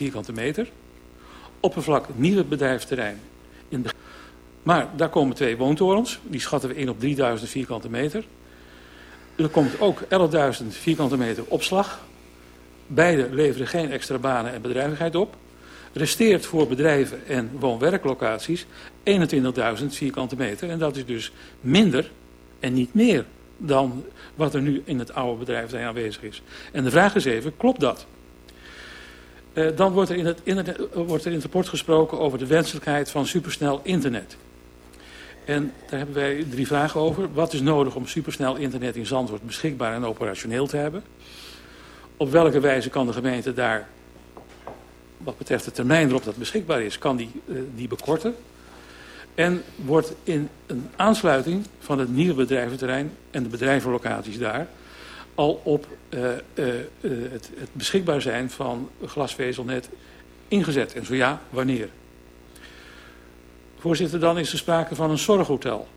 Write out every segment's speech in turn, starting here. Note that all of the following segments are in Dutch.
vierkante meter. Oppervlak nieuwe bedrijfsterrein. In de... Maar daar komen twee woontorens. Die schatten we in op 3000 vierkante meter. Er komt ook 11.000 vierkante meter opslag. Beide leveren geen extra banen en bedrijvigheid op. Resteert voor bedrijven en woon-werklocaties 21.000 vierkante meter. En dat is dus minder en niet meer dan wat er nu in het oude bedrijf aanwezig is. En de vraag is even, klopt dat? Uh, dan wordt er, in het, internet, wordt er in het rapport gesproken over de wenselijkheid van supersnel internet. En daar hebben wij drie vragen over. Wat is nodig om supersnel internet in Zandvoort beschikbaar en operationeel te hebben? Op welke wijze kan de gemeente daar, wat betreft de termijn waarop dat beschikbaar is, kan die, uh, die bekorten? En wordt in een aansluiting van het nieuwe bedrijventerrein en de bedrijvenlocaties daar al op uh, uh, het, het, beschikbaar zijn van glasvezelnet ingezet. En zo ja, wanneer? Voorzitter, dan is er sprake van een zorghotel.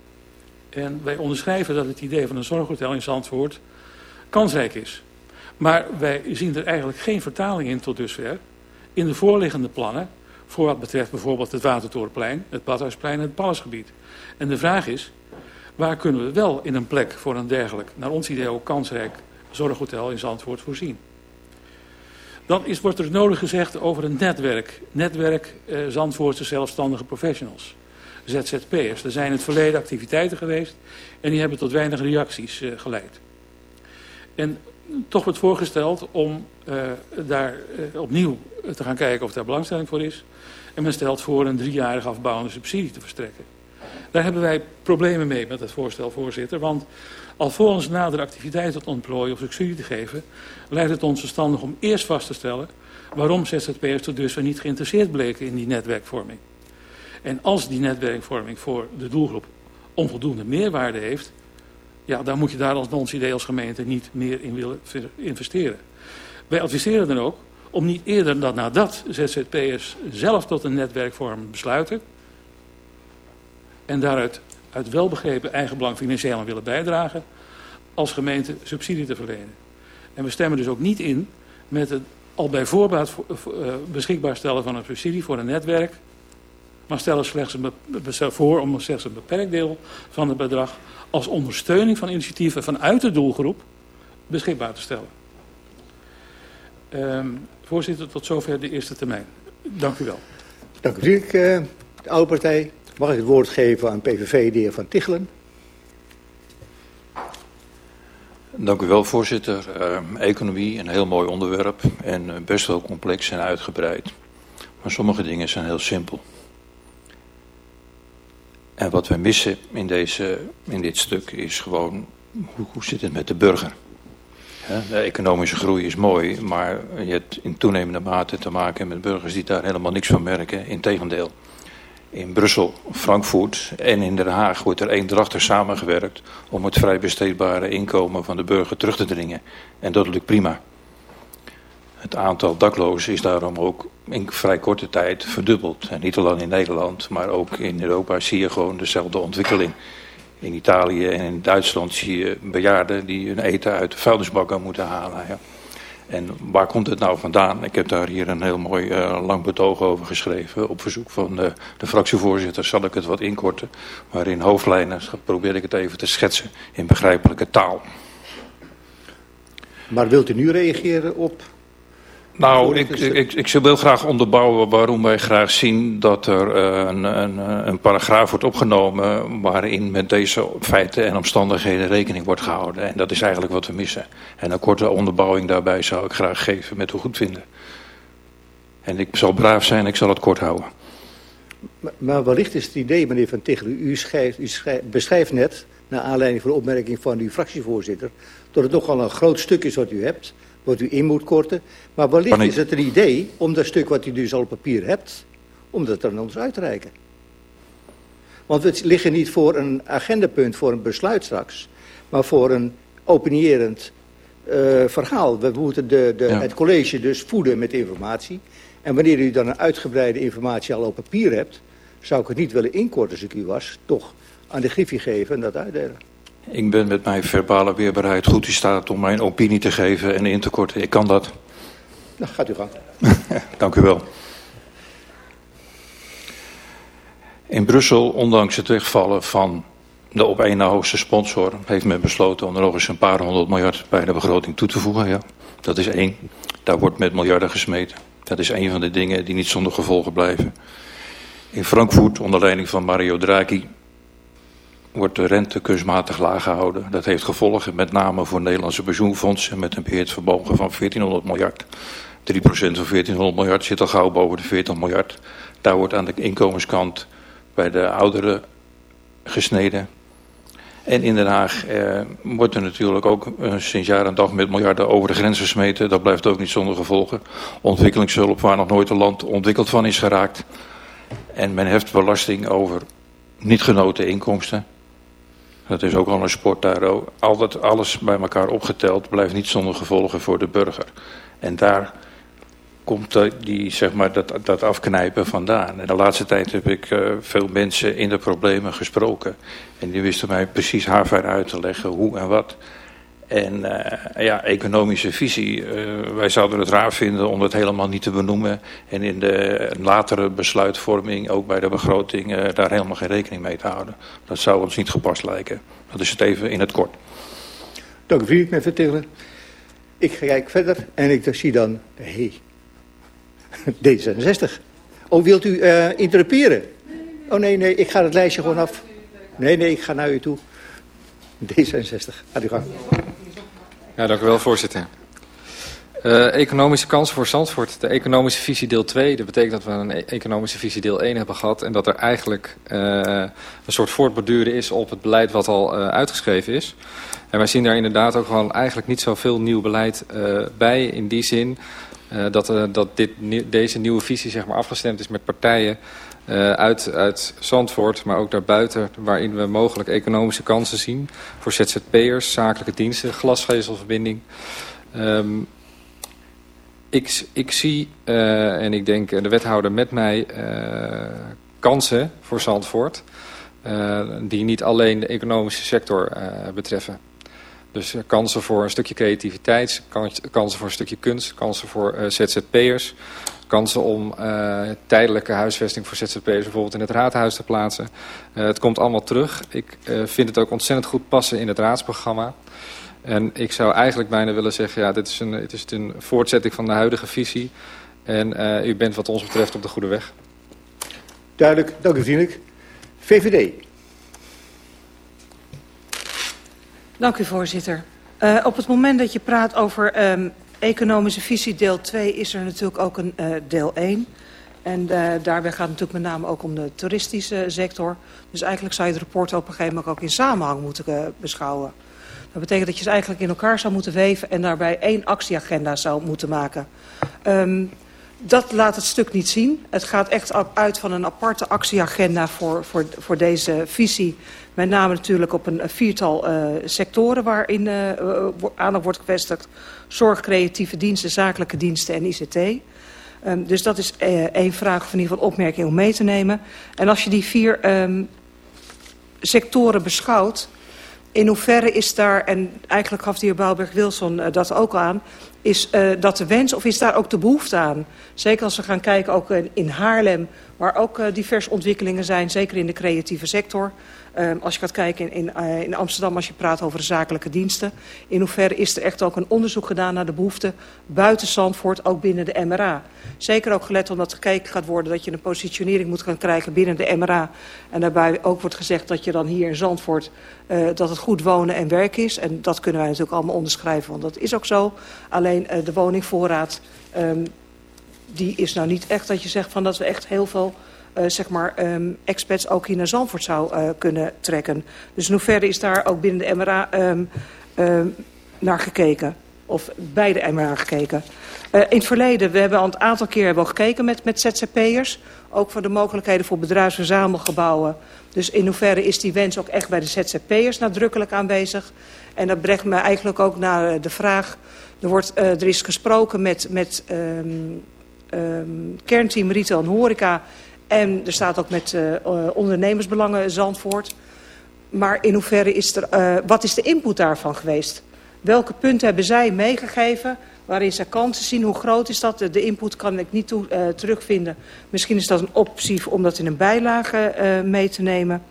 En wij onderschrijven dat het idee van een zorghotel in Zandvoort kansrijk is. Maar wij zien er eigenlijk geen vertaling in tot dusver. In de voorliggende plannen voor wat betreft bijvoorbeeld het Watertorenplein, het Badhuisplein en het Pallasgebied. En de vraag is, waar kunnen we wel in een plek voor een dergelijk, naar ons idee ook kansrijk, zorghotel in Zandvoort voorzien? Dan is, wordt er nodig gezegd over een netwerk. Netwerk eh, Zandvoortse zelfstandige professionals. ZZP'ers. Er zijn in het verleden activiteiten geweest en die hebben tot weinig reacties eh, geleid. En toch wordt voorgesteld om uh, daar uh, opnieuw te gaan kijken of daar belangstelling voor is. En men stelt voor een driejarige afbouwende subsidie te verstrekken. Daar hebben wij problemen mee met het voorstel, voorzitter. Want alvorens nader activiteiten te ontplooien of subsidie te geven... lijkt het ons verstandig om eerst vast te stellen... waarom ZZP'ers tot dusver niet geïnteresseerd bleken in die netwerkvorming. En als die netwerkvorming voor de doelgroep onvoldoende meerwaarde heeft... ja, dan moet je daar als ons idee als gemeente niet meer in willen investeren. Wij adviseren dan ook om niet eerder dan nadat ZZP'ers zelf tot een netwerkvorm besluiten... en daaruit uit welbegrepen eigenbelang financieel aan willen bijdragen... als gemeente subsidie te verlenen. En we stemmen dus ook niet in met het al bij voorbaat eh, beschikbaar stellen van een subsidie voor een netwerk... maar stellen slechts een voor om slechts een beperkt deel van het bedrag... als ondersteuning van initiatieven vanuit de doelgroep beschikbaar te stellen. Um, Voorzitter, tot zover de eerste termijn. Dank u wel. Dank u, uh, de oude partij. Mag ik het woord geven aan PVV, de heer Van Tichelen? Dank u wel, voorzitter. Uh, economie, een heel mooi onderwerp en uh, best wel complex en uitgebreid. Maar sommige dingen zijn heel simpel. En wat we missen in, deze, in dit stuk is gewoon, hoe, zit het met de burger? De economische groei is mooi, maar je hebt in toenemende mate te maken met burgers die daar helemaal niks van merken. Integendeel, in Brussel, Frankfurt en in Den Haag wordt er eendrachtig samengewerkt om het vrij besteedbare inkomen van de burger terug te dringen. En dat lukt prima. Het aantal daklozen is daarom ook in vrij korte tijd verdubbeld. En niet alleen in Nederland, maar ook in Europa zie je gewoon dezelfde ontwikkeling. In Italië en in Duitsland zie je bejaarden die hun eten uit de vuilnisbakken moeten halen. Ja. En waar komt het nou vandaan? Ik heb daar hier een heel mooi uh, lang betoog over geschreven. Op verzoek van de, de fractievoorzitter zal ik het wat inkorten. Maar in hoofdlijnen probeer ik het even te schetsen in begrijpelijke taal. Maar wilt u nu reageren op nou, ik, ik, ik wil graag onderbouwen waarom wij graag zien dat er uh, een, een, een, paragraaf wordt opgenomen waarin met deze feiten en omstandigheden rekening wordt gehouden. En dat is eigenlijk wat we missen. En een korte onderbouwing daarbij zou ik graag geven met goed vinden. En ik zal braaf zijn, ik zal het kort houden. Maar, maar wellicht is het idee, meneer Van Tichelen, u, schrijft, u schrijft, beschrijft net, naar aanleiding van de opmerking van uw fractievoorzitter, dat het nogal een groot stuk is wat u hebt wat u in moet korten. Maar wellicht is het een idee om dat stuk wat u dus al op papier hebt, om dat aan ons uit te reiken. Want we liggen niet voor een agendapunt, voor een besluit straks, maar voor een opinierend uh, verhaal. We moeten de, de, ja. het college dus voeden met informatie. En wanneer u dan een uitgebreide informatie al op papier hebt, zou ik het niet willen inkorten als ik u was, toch aan de griffie geven en dat uitdelen. Ik ben met mijn verbale weerbaarheid goed in staat om mijn opinie te geven en in te korten. Ik kan dat. Nou, gaat u gang. Dank u wel. In Brussel, ondanks het wegvallen van de op één na hoogste sponsor, heeft men besloten om er nog eens een paar honderd miljard bij de begroting toe te voegen. Ja, dat is één. Daar wordt met miljarden gesmeten. Dat is een van de dingen die niet zonder gevolgen blijven. In Frankfurt, onder leiding van Mario Draghi, wordt de rente kunstmatig laag gehouden. Dat heeft gevolgen met name voor Nederlandse pensioenfondsen met een beheerd vermogen van 1400 miljard. 3% van 1400 miljard zit al gauw boven de 40 miljard. Daar wordt aan de inkomenskant bij de ouderen gesneden. En in Den Haag eh, wordt er natuurlijk ook eh, sinds jaar en dag met miljarden over de grens gesmeten. Dat blijft ook niet zonder gevolgen. Ontwikkelingshulp waar nog nooit een land ontwikkeld van is geraakt. En men heft belasting over niet genoten inkomsten. Dat is ook al een sport daar ook. Altijd alles bij elkaar opgeteld blijft niet zonder gevolgen voor de burger. En daar komt die, zeg maar, dat, dat afknijpen vandaan. En de laatste tijd heb ik uh, veel mensen in de problemen gesproken. En die wisten mij precies haarfijn uit te leggen hoe en wat. En uh, ja, economische visie. Uh, wij zouden het raar vinden om het helemaal niet te benoemen. En in de latere besluitvorming, ook bij de begroting, uh, daar helemaal geen rekening mee te houden. Dat zou ons niet gepast lijken. Dat is het even in het kort. Dank u vriendelijk, meneer Vertegen. Ik kijk verder en ik zie dan... Hey, D66. Oh, wilt u interruperen? Oh nee, nee, ik ga het lijstje gewoon af. Nee, nee, ik ga naar u toe. D66, gaat u gang. Ja, dank u wel, voorzitter. Uh, economische kansen voor Zandvoort. De economische visie deel 2. Dat betekent dat we een e economische visie deel 1 hebben gehad. En dat er eigenlijk uh, een soort voortborduren is op het beleid wat al uh, uitgeschreven is. En wij zien daar inderdaad ook gewoon eigenlijk niet zoveel nieuw beleid bij. In die zin dat, dat dit, deze nieuwe visie zeg maar, afgestemd is met partijen uh, uit, uit Zandvoort, maar ook daarbuiten, waarin we mogelijk economische kansen zien voor ZZP'ers, zakelijke diensten, glasvezelverbinding. Um, ik, ik zie, en ik denk de wethouder met mij, kansen voor Zandvoort, die niet alleen de economische sector betreffen. Dus kansen voor een stukje creativiteit, kansen voor een stukje kunst, kansen voor ZZP'ers. Kansen om uh, tijdelijke huisvesting voor ZZP'ers bijvoorbeeld in het raadhuis te plaatsen. Uh, het komt allemaal terug. Ik vind het ook ontzettend goed passen in het raadsprogramma. En ik zou eigenlijk bijna willen zeggen, ja, dit is een, het is een voortzetting van de huidige visie. En u bent wat ons betreft op de goede weg. Duidelijk, dank u vriendelijk. VVD. Dank u, voorzitter. Uh, op het moment dat je praat over um, economische visie deel 2... is er natuurlijk ook een uh, deel 1. En uh, daarbij gaat het natuurlijk met name ook om de toeristische sector. Dus eigenlijk zou je het rapport op een gegeven moment ook in samenhang moeten beschouwen. Dat betekent dat je ze eigenlijk in elkaar zou moeten weven... en daarbij één actieagenda zou moeten maken. Um, dat laat het stuk niet zien. Het gaat echt uit van een aparte actieagenda voor, voor, voor deze visie. Met name natuurlijk op een viertal uh, sectoren waarin uh, aandacht wordt gevestigd. Zorg, creatieve diensten, zakelijke diensten en ICT. Um, dus dat is één vraag of in ieder geval opmerking om mee te nemen. En als je die vier um, sectoren beschouwt... In hoeverre is daar, en eigenlijk gaf de heer Bouwberg-Wilson dat ook aan... is dat de wens of is daar ook de behoefte aan? Zeker als we gaan kijken ook in Haarlem... waar ook diverse ontwikkelingen zijn, zeker in de creatieve sector... Um, als je gaat kijken in, in, uh, in Amsterdam, als je praat over de zakelijke diensten. In hoeverre is er echt ook een onderzoek gedaan naar de behoeften buiten Zandvoort, ook binnen de MRA. Zeker ook gelet omdat gekeken gaat worden dat je een positionering moet gaan krijgen binnen de MRA. En daarbij ook wordt gezegd dat je dan hier in Zandvoort, uh, dat het goed wonen en werken is. En dat kunnen wij natuurlijk allemaal onderschrijven, want dat is ook zo. Alleen uh, de woningvoorraad, um, die is nou niet echt dat je zegt van dat we echt heel veel zeg maar, um, expats ook hier naar Zandvoort zou uh, kunnen trekken. Dus in hoeverre is daar ook binnen de MRA um, um, naar gekeken? Of bij de MRA gekeken? Uh, in het verleden, we hebben al een aantal keer hebben gekeken met, met ZZP'ers. Ook voor de mogelijkheden voor bedrijfsverzamelgebouwen. Dus in hoeverre is die wens ook echt bij de ZZP'ers nadrukkelijk aanwezig? En dat brengt me eigenlijk ook naar de vraag... Er, wordt, er is gesproken met, met kernteam Retail en Horeca en er staat ook met uh, ondernemersbelangen Zandvoort. Maar in hoeverre is er, uh, wat is de input daarvan geweest? welke punten hebben zij meegegeven waarin zij kansen zien? Hoe groot is dat? De input kan ik niet toe, uh, terugvinden. Misschien is dat een optie om dat in een bijlage uh, mee te nemen.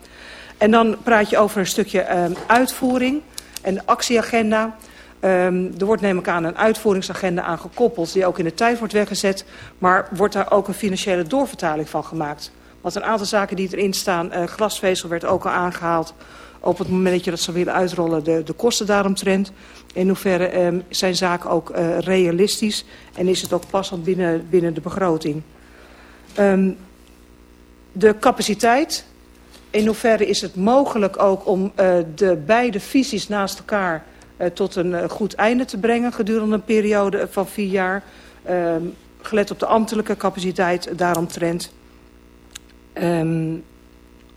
En dan praat je over een stukje uh, uitvoering en actieagenda. Um, er wordt neem ik aan een uitvoeringsagenda aan gekoppeld die ook in de tijd wordt weggezet. Maar wordt daar ook een financiële doorvertaling van gemaakt? Want een aantal zaken die erin staan, uh, glasvezel werd ook al aangehaald. Op het moment dat je dat zou willen uitrollen, de, de kosten daaromtrent. In hoeverre um, zijn zaken ook uh, realistisch en is het ook passend binnen, binnen de begroting. Um, de capaciteit. In hoeverre is het mogelijk ook om uh, de beide visies naast elkaar tot een uh, goed einde te brengen gedurende een periode van vier jaar. Uh, gelet op de ambtelijke capaciteit daaromtrent. Um,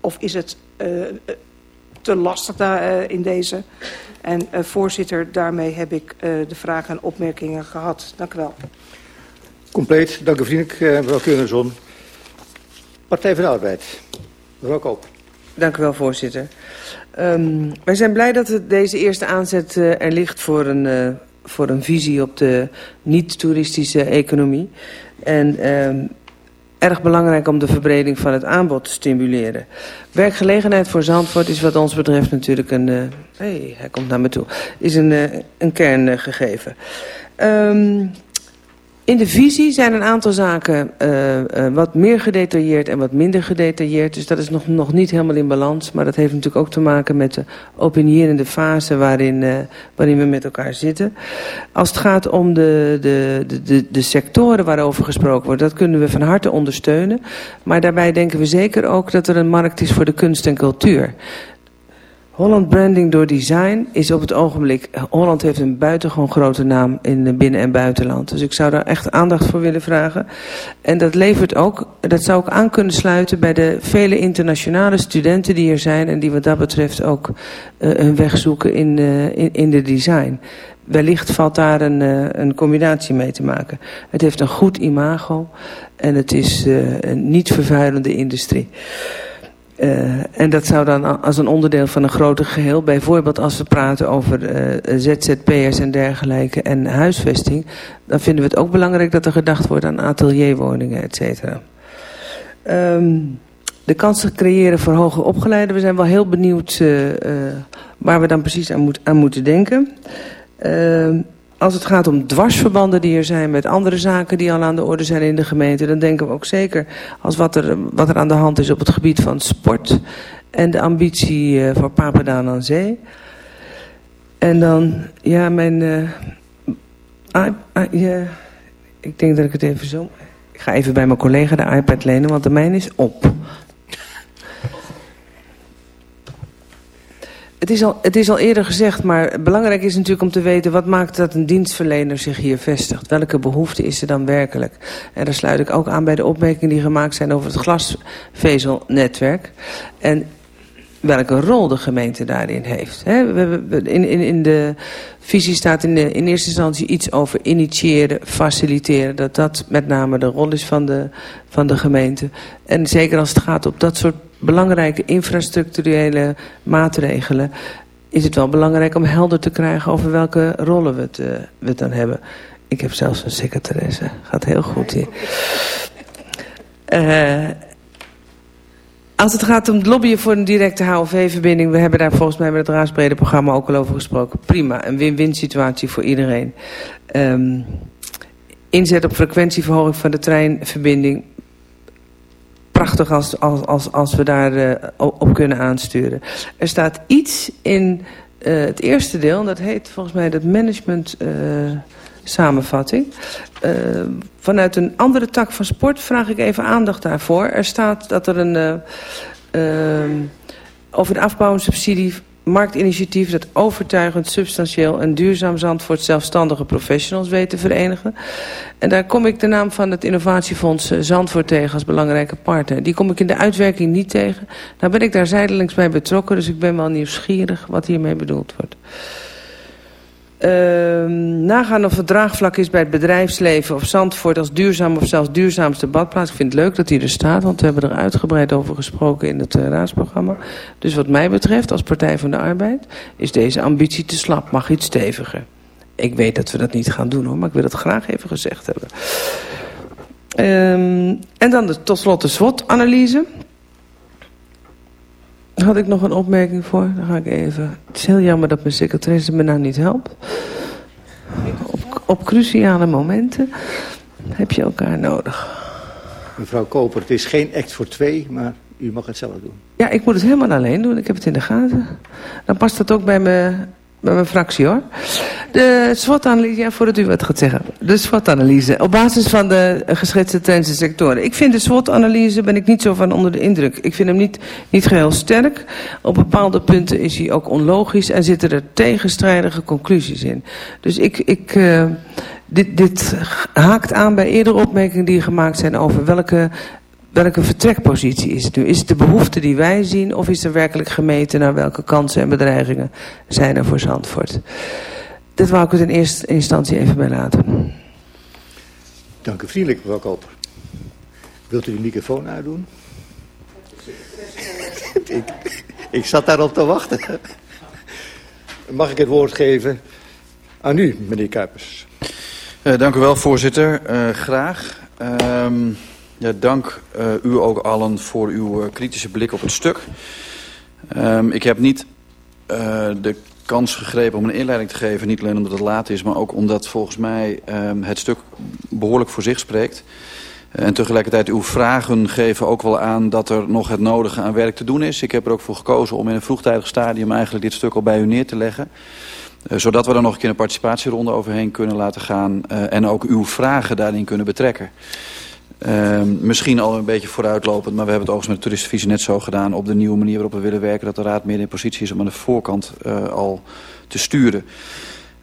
of is het uh, te lastig daar, uh, in deze? En uh, voorzitter, daarmee heb ik uh, de vragen en opmerkingen gehad. Dank u wel. Compleet, dank u vriendelijk, mevrouw Keurenson. Partij van de Arbeid, mevrouw Koop. Dank u wel, voorzitter. Um, wij zijn blij dat deze eerste aanzet uh, er ligt voor een, uh, voor een visie op de niet-toeristische economie. En um, erg belangrijk om de verbreding van het aanbod te stimuleren. Werkgelegenheid voor Zandvoort is wat ons betreft natuurlijk een... Uh, hey, hij komt naar me toe. Is een, een kerngegeven. Um, in de visie zijn een aantal zaken uh, uh, wat meer gedetailleerd en wat minder gedetailleerd. Dus dat is nog, nog niet helemaal in balans. Maar dat heeft natuurlijk ook te maken met de opinierende fase waarin, uh, waarin we met elkaar zitten. Als het gaat om de, de, de, de sectoren waarover gesproken wordt, dat kunnen we van harte ondersteunen. Maar daarbij denken we zeker ook dat er een markt is voor de kunst en cultuur. Holland Branding door Design is op het ogenblik... Holland heeft een buitengewoon grote naam in binnen- en buitenland. Dus ik zou daar echt aandacht voor willen vragen. En dat levert ook, dat zou ook aan kunnen sluiten... bij de vele internationale studenten die er zijn... en die wat dat betreft ook hun weg zoeken in, uh, in, in de design. Wellicht valt daar een, een combinatie mee te maken. Het heeft een goed imago en het is een niet vervuilende industrie. Uh, en dat zou dan als een onderdeel van een groter geheel, bijvoorbeeld als we praten over uh, ZZP'ers en dergelijke en huisvesting, dan vinden we het ook belangrijk dat er gedacht wordt aan atelierwoningen, et cetera. Um, de kansen creëren voor hoger opgeleiden, we zijn wel heel benieuwd uh, waar we dan precies aan, moet, aan moeten denken. Als het gaat om dwarsverbanden die er zijn met andere zaken die al aan de orde zijn in de gemeente, dan denken we ook zeker als wat er, wat er aan de hand is op het gebied van sport en de ambitie uh, voor Papadaan aan Zee. En dan, ja, mijn, ja, ik denk dat ik het even zo, ik ga even bij mijn collega de iPad lenen, want de mijne is op. Het is, al, het is al eerder gezegd, maar belangrijk is natuurlijk om te weten... wat maakt dat een dienstverlener zich hier vestigt? Welke behoefte is er dan werkelijk? En daar sluit ik ook aan bij de opmerkingen die gemaakt zijn over het glasvezelnetwerk. En welke rol de gemeente daarin heeft. we hebben in, in, in de visie staat in, de, in eerste instantie iets over initiëren, faciliteren. Dat dat met name de rol is van de, van de gemeente. En zeker als het gaat op dat soort belangrijke infrastructurele maatregelen... is het wel belangrijk om helder te krijgen over welke rollen we het, uh, we dan hebben. Ik heb zelfs een secretaresse. Gaat heel goed hier. Uh, als het gaat om het lobbyen voor een directe HOV-verbinding... we hebben daar volgens mij met het raadsbrede programma ook al over gesproken. Prima, een win-win situatie voor iedereen. Um, inzet op frequentieverhoging van de treinverbinding prachtig als, als, als, als we daar uh, op kunnen aansturen. Er staat iets in uh, het eerste deel, en dat heet volgens mij dat management uh, samenvatting. Vanuit een andere tak van sport vraag ik even aandacht daarvoor. Er staat dat er een... Uh, over de afbouwensubsidie marktinitiatief dat overtuigend, substantieel en duurzaam Zandvoort zelfstandige professionals weet te verenigen. En daar kom ik de naam van het innovatiefonds Zandvoort tegen als belangrijke partner. Die kom ik in de uitwerking niet tegen. Nou ben ik daar zijdelings bij betrokken, dus ik ben wel nieuwsgierig wat hiermee bedoeld wordt. Ehm, nagaan of het draagvlak is bij het bedrijfsleven of Zandvoort als duurzaam of zelfs duurzaamste badplaats. Ik vind het leuk dat hij er staat, want we hebben er uitgebreid over gesproken in het uh, raadsprogramma. Dus wat mij betreft als Partij van de Arbeid is deze ambitie te slap, mag iets steviger. Ik weet dat we dat niet gaan doen hoor, maar ik wil het graag even gezegd hebben. Um, en dan de, tot slot de SWOT-analyse. Had ik nog een opmerking voor? Dan ga ik even. Het is heel jammer dat mijn secretaresse me nou niet helpt. Op, op cruciale momenten heb je elkaar nodig. Mevrouw Koper, het is geen act voor twee, maar u mag het zelf doen. Ja, ik moet het helemaal alleen doen. Ik heb het in de gaten. Dan past dat ook bij mijn bij mijn fractie hoor. De SWOT-analyse, ja, voordat u wat gaat zeggen. De SWOT-analyse, op basis van de geschetste trends en sectoren. Ik vind de SWOT-analyse, ben ik niet zo van onder de indruk. Ik vind hem niet, niet geheel sterk. Op bepaalde punten is hij ook onlogisch en zitten er tegenstrijdige conclusies in. Dus ik, ik, uh, dit, dit haakt aan bij eerdere opmerkingen die gemaakt zijn over welke welke vertrekpositie is het nu? Is het de behoefte die wij zien of is er werkelijk gemeten naar welke kansen en bedreigingen zijn er voor Zandvoort? Dit wou ik het in eerste instantie even bij laten. Dank u vriendelijk, mevrouw Koper. Wilt u de microfoon uitdoen? ik, ik zat daarop te wachten. Mag ik het woord geven aan u, meneer Kuipers? Uh, dank u wel, voorzitter. Uh, graag. Uh, ja, dank uh, u ook allen voor uw uh, kritische blik op het stuk. Um, ik heb niet uh, de kans gegrepen om een inleiding te geven. Niet alleen omdat het laat is, maar ook omdat volgens mij um, het stuk behoorlijk voor zich spreekt. En tegelijkertijd uw vragen geven ook wel aan dat er nog het nodige aan werk te doen is. Ik heb er ook voor gekozen om in een vroegtijdig stadium eigenlijk dit stuk al bij u neer te leggen. Zodat we er nog een keer een participatieronde overheen kunnen laten gaan. Uh, en ook uw vragen daarin kunnen betrekken. Uh, misschien al een beetje vooruitlopend, maar we hebben het overigens met de toeristenvisie net zo gedaan... op de nieuwe manier waarop we willen werken... dat de Raad meer in positie is om aan de voorkant uh, al te sturen.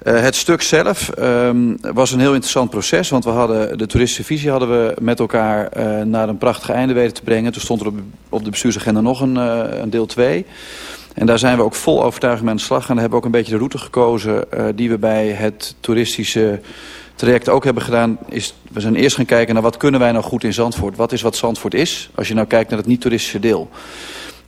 Uh, het stuk zelf um, was een heel interessant proces, want we hadden de toeristenvisie hadden we met elkaar uh, naar een prachtig einde weten te brengen. Toen stond er op, de bestuursagenda nog een, een deel 2. En daar zijn we ook vol overtuiging mee aan de slag gaan. We hebben ook een beetje de route gekozen die we bij het toeristische traject ook hebben gedaan... is we zijn eerst gaan kijken naar wat kunnen wij nou goed in Zandvoort. Wat is wat Zandvoort is, als je nou kijkt naar het niet-toeristische deel.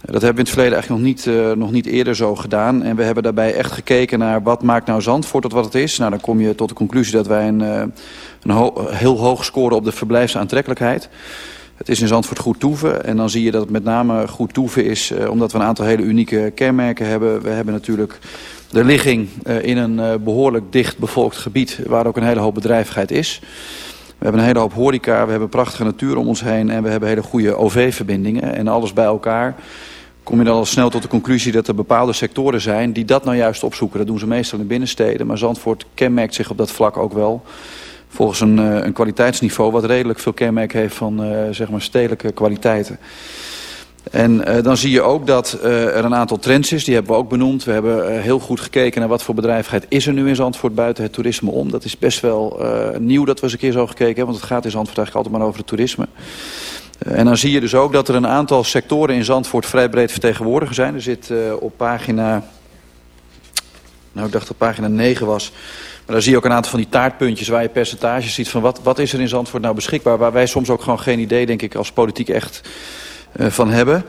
Dat hebben we in het verleden eigenlijk nog niet, uh, nog niet eerder zo gedaan. En we hebben daarbij echt gekeken naar wat maakt nou Zandvoort tot wat het is. Nou, dan kom je tot de conclusie dat wij een, uh, een heel hoog scoren op de verblijfsaantrekkelijkheid. Het is in Zandvoort goed toeven. En dan zie je dat het met name goed toeven is uh, omdat we een aantal hele unieke kenmerken hebben. We hebben natuurlijk de ligging uh, in een uh, behoorlijk dicht bevolkt gebied waar ook een hele hoop bedrijvigheid is. We hebben een hele hoop horeca, we hebben prachtige natuur om ons heen en we hebben hele goede OV-verbindingen. En alles bij elkaar kom je dan al snel tot de conclusie dat er bepaalde sectoren zijn die dat nou juist opzoeken. Dat doen ze meestal in binnensteden, maar Zandvoort kenmerkt zich op dat vlak ook wel. Volgens een, uh, een kwaliteitsniveau wat redelijk veel kenmerk heeft van uh, zeg maar stedelijke kwaliteiten. En uh, dan zie je ook dat er een aantal trends is, die hebben we ook benoemd. We hebben heel goed gekeken naar wat voor bedrijvigheid is er nu in Zandvoort buiten het toerisme om. Dat is best wel nieuw dat we eens een keer zo gekeken hebben, want het gaat in Zandvoort eigenlijk altijd maar over het toerisme. En dan zie je dus ook dat er een aantal sectoren in Zandvoort vrij breed vertegenwoordigd zijn. Er zit op pagina, nou ik dacht dat pagina 9 was... Daar zie je ook een aantal van die taartpuntjes waar je percentages ziet van wat, wat is er in Zandvoort nou beschikbaar. Waar wij soms ook gewoon geen idee, denk ik, als politiek echt uh, van hebben.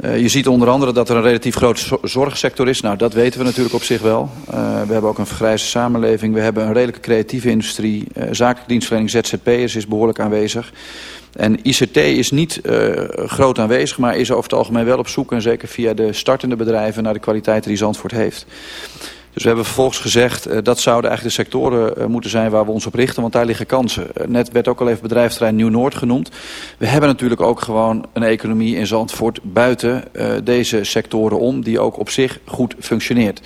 Uh, je ziet onder andere dat er een relatief grote zorgsector is. Nou, dat weten we natuurlijk op zich wel. Uh, we hebben ook een vergrijze samenleving. We hebben een redelijke creatieve industrie. Uh, zakelijke dienstverlening ZZP'ers is behoorlijk aanwezig. En ICT is niet groot aanwezig, maar is over het algemeen wel op zoek... en zeker via de startende bedrijven naar de kwaliteiten die Zandvoort heeft. Dus we hebben vervolgens gezegd, uh, dat zouden eigenlijk de sectoren uh, moeten zijn waar we ons op richten, want daar liggen kansen. Uh, net werd ook al even bedrijfsterrein Nieuw-Noord genoemd. We hebben natuurlijk ook gewoon een economie in Zandvoort buiten deze sectoren om, die ook op zich goed functioneert.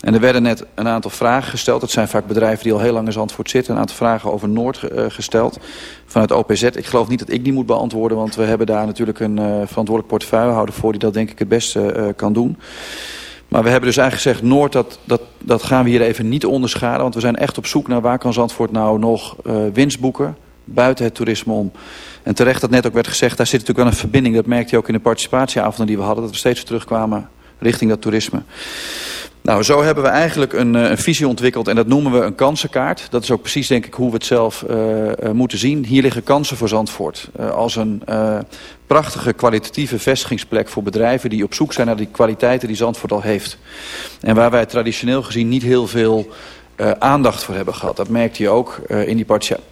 En er werden net een aantal vragen gesteld. Dat zijn vaak bedrijven die al heel lang in Zandvoort zitten. Een aantal vragen over Noord gesteld vanuit OPZ. Ik geloof niet dat ik die moet beantwoorden, want we hebben daar natuurlijk een verantwoordelijk portefeuillehouder voor die dat denk ik het beste kan doen. Maar we hebben dus eigenlijk gezegd, Noord, dat, dat, dat gaan we hier even niet onderschaden. Want we zijn echt op zoek naar waar kan Zandvoort nou nog uh, winst boeken buiten het toerisme om. En terecht dat net ook werd gezegd, daar zit natuurlijk wel een verbinding. Dat merkte je ook in de participatieavonden die we hadden. Dat we steeds terugkwamen richting dat toerisme. Nou, zo hebben we eigenlijk een, een, visie ontwikkeld en dat noemen we een kansenkaart. Dat is ook precies denk ik hoe we het zelf uh, uh, moeten zien. Hier liggen kansen voor Zandvoort. Als een prachtige kwalitatieve vestigingsplek voor bedrijven die op zoek zijn naar die kwaliteiten die Zandvoort al heeft. En waar wij traditioneel gezien niet heel veel aandacht voor hebben gehad. Dat merkte je ook in die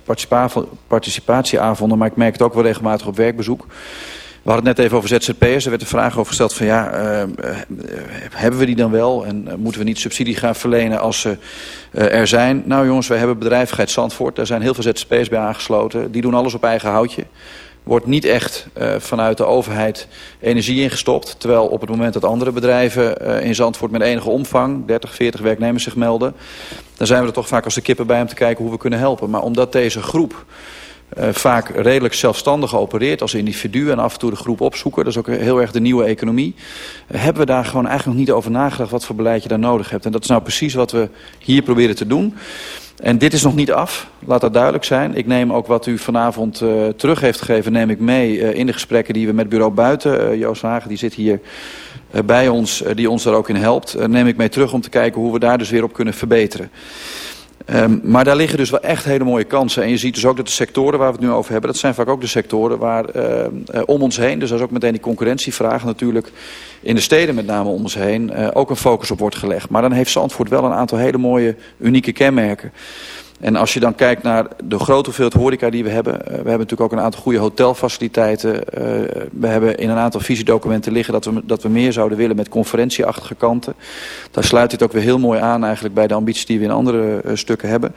participa participatieavonden, maar ik merk het ook wel regelmatig op werkbezoek. We hadden het net even over ZZP'ers. Er werd de vraag over gesteld van ja, uh, hebben we die dan wel? En uh, moeten we niet subsidie gaan verlenen als ze er zijn? Nou jongens, wij hebben bedrijvigheid Zandvoort. Daar zijn heel veel ZZP'ers bij aangesloten. Die doen alles op eigen houtje. Wordt niet echt vanuit de overheid energie ingestopt. Terwijl op het moment dat andere bedrijven in Zandvoort met enige omvang, 30, 40 werknemers zich melden. Dan zijn we er toch vaak als de kippen bij om te kijken hoe we kunnen helpen. Maar omdat deze groep uh, vaak redelijk zelfstandig opereert als individu en af en toe de groep opzoeken. Dat is ook heel erg de nieuwe economie. Uh, hebben we daar gewoon eigenlijk nog niet over nagedacht wat voor beleid je daar nodig hebt. En dat is nou precies wat we hier proberen te doen. En dit is nog niet af, laat dat duidelijk zijn. Ik neem ook wat u vanavond uh, terug heeft gegeven, neem ik mee in de gesprekken die we met Bureau Buiten, Joost Hagen die zit hier bij ons, die ons daar ook in helpt, neem ik mee terug om te kijken hoe we daar dus weer op kunnen verbeteren. Um, maar daar liggen dus wel echt hele mooie kansen. En je ziet dus ook dat de sectoren waar we het nu over hebben... dat zijn vaak ook de sectoren waar uh, uh, om ons heen... dus dat is ook meteen die concurrentievraag natuurlijk... in de steden met name om ons heen... Uh, ook een focus op wordt gelegd. Maar dan heeft Zandvoort wel een aantal hele mooie, unieke kenmerken. En als je dan kijkt naar de grote hoeveelheid horeca die we hebben. Uh, we hebben natuurlijk ook een aantal goede hotelfaciliteiten. Uh, we hebben in een aantal visiedocumenten liggen dat we, dat we meer zouden willen met conferentieachtige kanten. Daar sluit dit ook weer heel mooi aan eigenlijk bij de ambities die we in andere uh, stukken hebben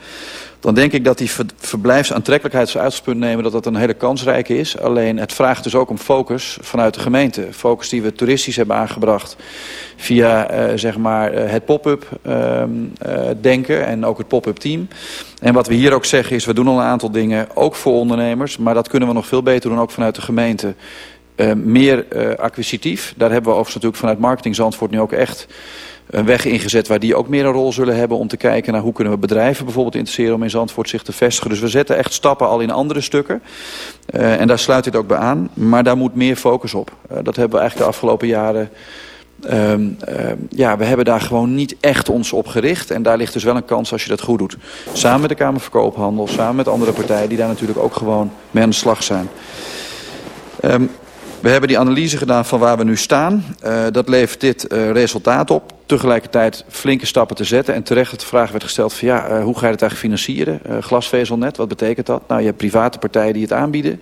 dan denk ik dat die ver verblijfsaantrekkelijkheid als uitgangspunt nemen... dat dat een hele kansrijke is. Alleen het vraagt dus ook om focus vanuit de gemeente. Focus die we toeristisch hebben aangebracht via uh, zeg maar, uh, het pop-up uh, denken en ook het pop-up team. En wat we hier ook zeggen is, we doen al een aantal dingen, ook voor ondernemers... maar dat kunnen we nog veel beter doen, ook vanuit de gemeente. meer acquisitief, daar hebben we overigens natuurlijk vanuit Marketing Zandvoort nu ook echt een weg ingezet waar die ook meer een rol zullen hebben om te kijken naar hoe kunnen we bedrijven bijvoorbeeld interesseren om in Zandvoort zich te vestigen. Dus we zetten echt stappen al in andere stukken. Uh, en daar sluit dit ook bij aan. Maar daar moet meer focus op. Uh, dat hebben we eigenlijk de afgelopen jaren... Um, uh, ja, we hebben daar gewoon niet echt ons op gericht. En daar ligt dus wel een kans als je dat goed doet. Samen met de Kamer van Koophandel, samen met andere partijen... die daar natuurlijk ook gewoon mee aan de slag zijn. Um, we hebben die analyse gedaan van waar we nu staan. Uh, dat levert dit uh, resultaat op. Tegelijkertijd flinke stappen te zetten. En terecht de vraag werd gesteld van ja, uh, hoe ga je het eigenlijk financieren? Glasvezelnet, wat betekent dat? Nou, je hebt private partijen die het aanbieden.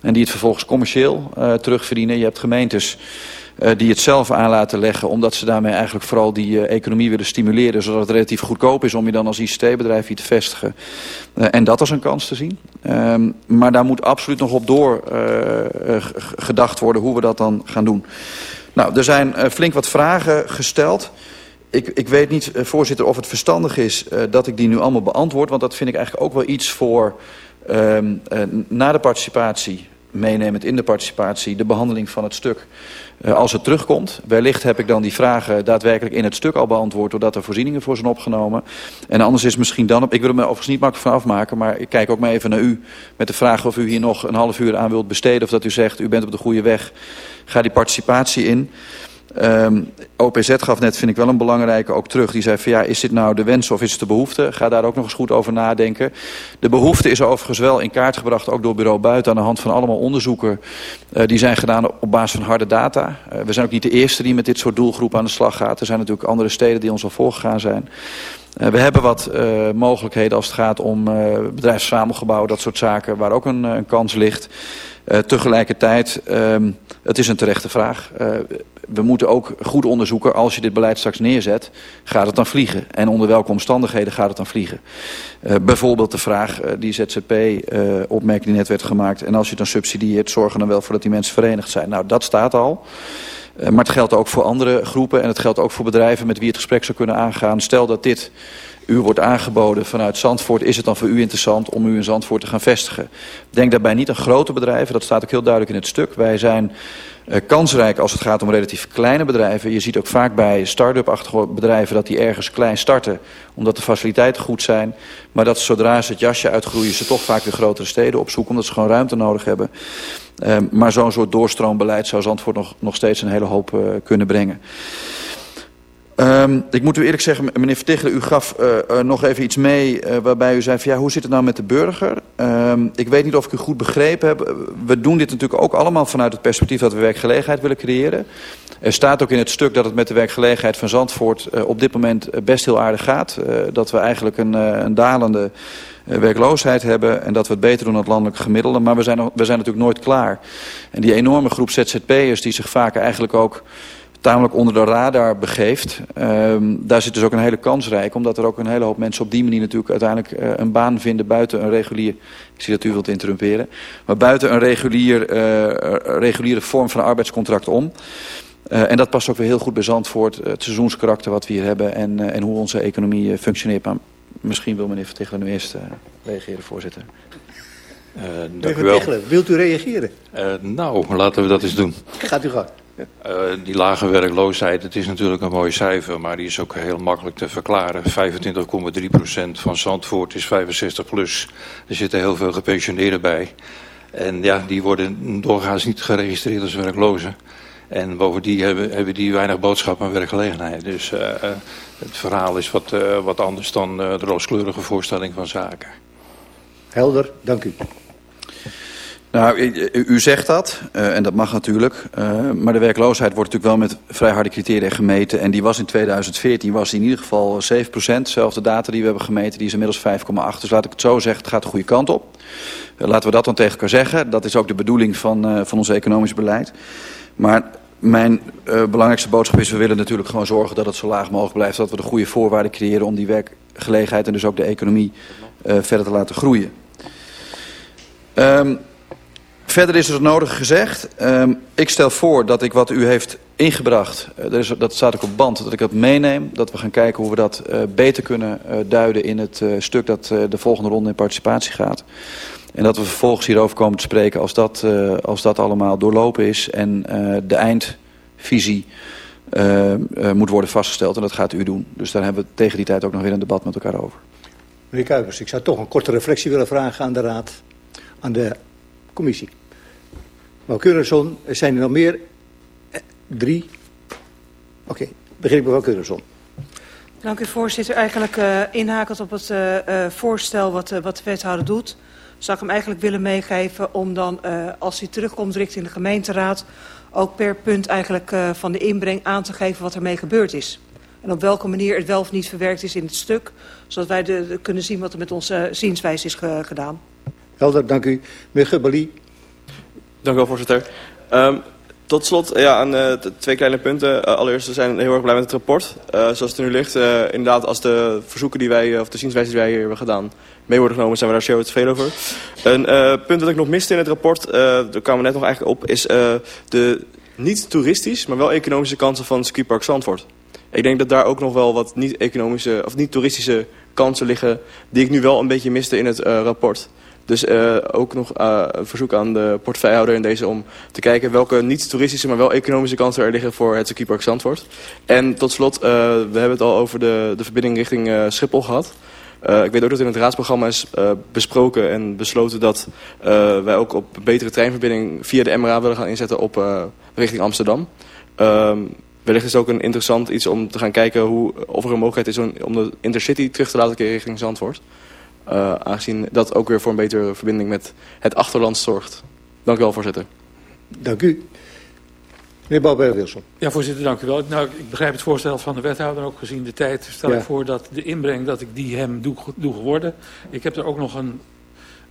En die het vervolgens commercieel terugverdienen. Je hebt gemeentes die het zelf aan laten leggen... omdat ze daarmee eigenlijk vooral die uh, economie willen stimuleren... zodat het relatief goedkoop is om je dan als ICT-bedrijf hier te vestigen. Uh, en dat als een kans te zien. Um, maar daar moet absoluut nog op door gedacht worden hoe we dat dan gaan doen. Nou, er zijn flink wat vragen gesteld... Ik, ik weet niet, voorzitter, of het verstandig is dat ik die nu allemaal beantwoord. Want dat vind ik eigenlijk ook wel iets voor um, na de participatie meenemend in de participatie de behandeling van het stuk als het terugkomt. Wellicht heb ik dan die vragen daadwerkelijk in het stuk al beantwoord doordat er voorzieningen voor zijn opgenomen. En anders is misschien dan, op, ik wil er me overigens niet makkelijk van afmaken, maar ik kijk ook maar even naar u met de vraag of u hier nog een half uur aan wilt besteden of dat u zegt u bent op de goede weg. Ga die participatie in. Um, OPZ gaf net, vind ik wel een belangrijke, ook terug. Die zei van ja, is dit nou de wens of is het de behoefte? Ga daar ook nog eens goed over nadenken. De behoefte is overigens wel in kaart gebracht, ook door bureau Buiten... aan de hand van allemaal onderzoeken uh, die zijn gedaan op basis van harde data. Uh, we zijn ook niet de eerste die met dit soort doelgroepen aan de slag gaat. Er zijn natuurlijk andere steden die ons al voorgegaan zijn. Uh, we hebben wat mogelijkheden als het gaat om bedrijfsverzamelgebouwen, dat soort zaken, waar ook een, een kans ligt. Uh, tegelijkertijd, um, het is een terechte vraag. Uh, we moeten ook goed onderzoeken, als je dit beleid straks neerzet, gaat het dan vliegen? En onder welke omstandigheden gaat het dan vliegen? Uh, bijvoorbeeld de vraag, die ZZP-opmerking die net werd gemaakt, en als je dan subsidieert, zorgen dan wel voor dat die mensen verenigd zijn. Nou, dat staat al. Maar het geldt ook voor andere groepen en het geldt ook voor bedrijven met wie het gesprek zou kunnen aangaan. Stel dat dit u wordt aangeboden vanuit Zandvoort, is het dan voor u interessant om u in Zandvoort te gaan vestigen? Denk daarbij niet aan grote bedrijven, dat staat ook heel duidelijk in het stuk. Wij zijn uh, kansrijk als het gaat om relatief kleine bedrijven. Je ziet ook vaak bij start-up-achtige bedrijven dat die ergens klein starten, omdat de faciliteiten goed zijn. Maar dat zodra ze het jasje uitgroeien, ze toch vaak weer grotere steden opzoeken, omdat ze gewoon ruimte nodig hebben. Uh, maar zo'n soort doorstroombeleid zou Zandvoort nog, nog steeds een hele hoop uh, kunnen brengen. Um, ik moet u eerlijk zeggen, meneer Vertichelen, u gaf uh, uh, nog even iets mee uh, waarbij u zei van ja, hoe zit het nou met de burger? Um, ik weet niet of ik u goed begrepen heb. We doen dit natuurlijk ook allemaal vanuit het perspectief dat we werkgelegenheid willen creëren. Er staat ook in het stuk dat het met de werkgelegenheid van Zandvoort op dit moment best heel aardig gaat. dat we eigenlijk een, een dalende werkloosheid hebben en dat we het beter doen dan het landelijke gemiddelde. Maar we zijn, we zijn natuurlijk nooit klaar. En die enorme groep ZZP'ers die zich vaak eigenlijk ook tamelijk onder de radar begeeft. Um, daar zit dus ook een hele kansrijk. Omdat er ook een hele hoop mensen op die manier natuurlijk uiteindelijk uh, een baan vinden buiten een regulier... Ik zie dat u wilt interrumperen. Maar buiten een regulier, uh, reguliere vorm van een arbeidscontract om. Uh, en dat past ook weer heel goed bij Zandvoort. Het seizoenskarakter wat we hier hebben en, uh, en hoe onze economie functioneert. Maar misschien wil meneer Vertichelen nu eerst reageren, voorzitter. Uh, dank u wel. Wilt u reageren? Uh, nou, laten we dat eens doen. Gaat u gang. Uh, die lage werkloosheid, het is natuurlijk een mooi cijfer, maar die is ook heel makkelijk te verklaren. 25,3% van Zandvoort is 65 plus. Er zitten heel veel gepensioneerden bij. En ja, die worden doorgaans niet geregistreerd als werklozen. En bovendien hebben, hebben die weinig boodschap aan werkgelegenheid. Dus uh, het verhaal is wat, wat anders dan de rooskleurige voorstelling van zaken. Helder, dank u. Nou, u zegt dat, uh, en dat mag natuurlijk. Maar de werkloosheid wordt natuurlijk wel met vrij harde criteria gemeten. En die was in 2014 was in ieder geval 7 procent. Zelfde data die we hebben gemeten, die is inmiddels 5,8. Dus laat ik het zo zeggen, het gaat de goede kant op. Laten we dat dan tegen elkaar zeggen. Dat is ook de bedoeling van, van ons economisch beleid. Maar mijn belangrijkste boodschap is, we willen natuurlijk gewoon zorgen dat het zo laag mogelijk blijft. Dat we de goede voorwaarden creëren om die werkgelegenheid en dus ook de economie verder te laten groeien. Um, Verder is er nodig gezegd. Um, ik stel voor dat ik wat u heeft ingebracht, is, dat staat ook op band, dat ik dat meeneem. Dat we gaan kijken hoe we dat uh, beter kunnen uh, duiden in het stuk dat de volgende ronde in participatie gaat. En dat we vervolgens hierover komen te spreken als dat, als dat allemaal doorlopen is en de eindvisie moet worden vastgesteld. En dat gaat u doen. Dus daar hebben we tegen die tijd ook nog weer een debat met elkaar over. Meneer Kuipers, ik zou toch een korte reflectie willen vragen aan de Raad, aan de commissie. Mevrouw Keurenson, er zijn er nog meer? Eh, drie? Oké, okay. begin ik mevrouw Keurenson. Dank u voorzitter. Eigenlijk uh, inhakend op het uh, uh, voorstel wat, wat de wethouder doet... zou ik hem eigenlijk willen meegeven om dan, als hij terugkomt richting de gemeenteraad... ook per punt eigenlijk van de inbreng aan te geven wat ermee gebeurd is. En op welke manier het wel of niet verwerkt is in het stuk... zodat wij de, de kunnen zien wat er met onze zienswijze is ge, gedaan. Helder, dank u. Meneer Gubbelie. Dank u wel, voorzitter. Um, tot slot ja, aan uh, twee kleine punten. Uh, allereerst, we zijn heel erg blij met het rapport. Uh, zoals het er nu ligt, inderdaad, als de verzoeken die wij, of de zienswijzen die wij hier hebben gedaan, mee worden genomen, zijn we daar zo te veel over. Een punt dat ik nog miste in het rapport, daar kwamen we net nog eigenlijk op, is de niet toeristisch, maar wel economische kansen van skipark Zandvoort. Ik denk dat daar ook nog wel wat niet-economische, of niet-toeristische kansen liggen, die ik nu wel een beetje miste in het rapport. Dus uh, ook nog uh, een verzoek aan de portefeuillehouder in deze om te kijken welke niet toeristische, maar wel economische kansen er liggen voor het circuitpark Zandvoort. En tot slot, uh, we hebben het al over de, de verbinding richting Schiphol gehad. ik weet ook dat in het raadsprogramma is besproken en besloten dat wij ook op betere treinverbinding via de MRA willen gaan inzetten op richting Amsterdam. Ehm, wellicht is het ook een interessant iets om te gaan kijken hoe, of er een mogelijkheid is om de Intercity terug te laten keren richting Zandvoort. Uh, aangezien dat ook weer voor een betere verbinding met het achterland zorgt. Dank u wel, voorzitter. Dank u. Meneer Balberg-Wilson. Ja, voorzitter, dank u wel. Nou, ik begrijp het voorstel van de wethouder ook gezien de tijd. Stel ja. ik voor dat de inbreng dat ik die hem doe, doe geworden. Ik heb er ook nog een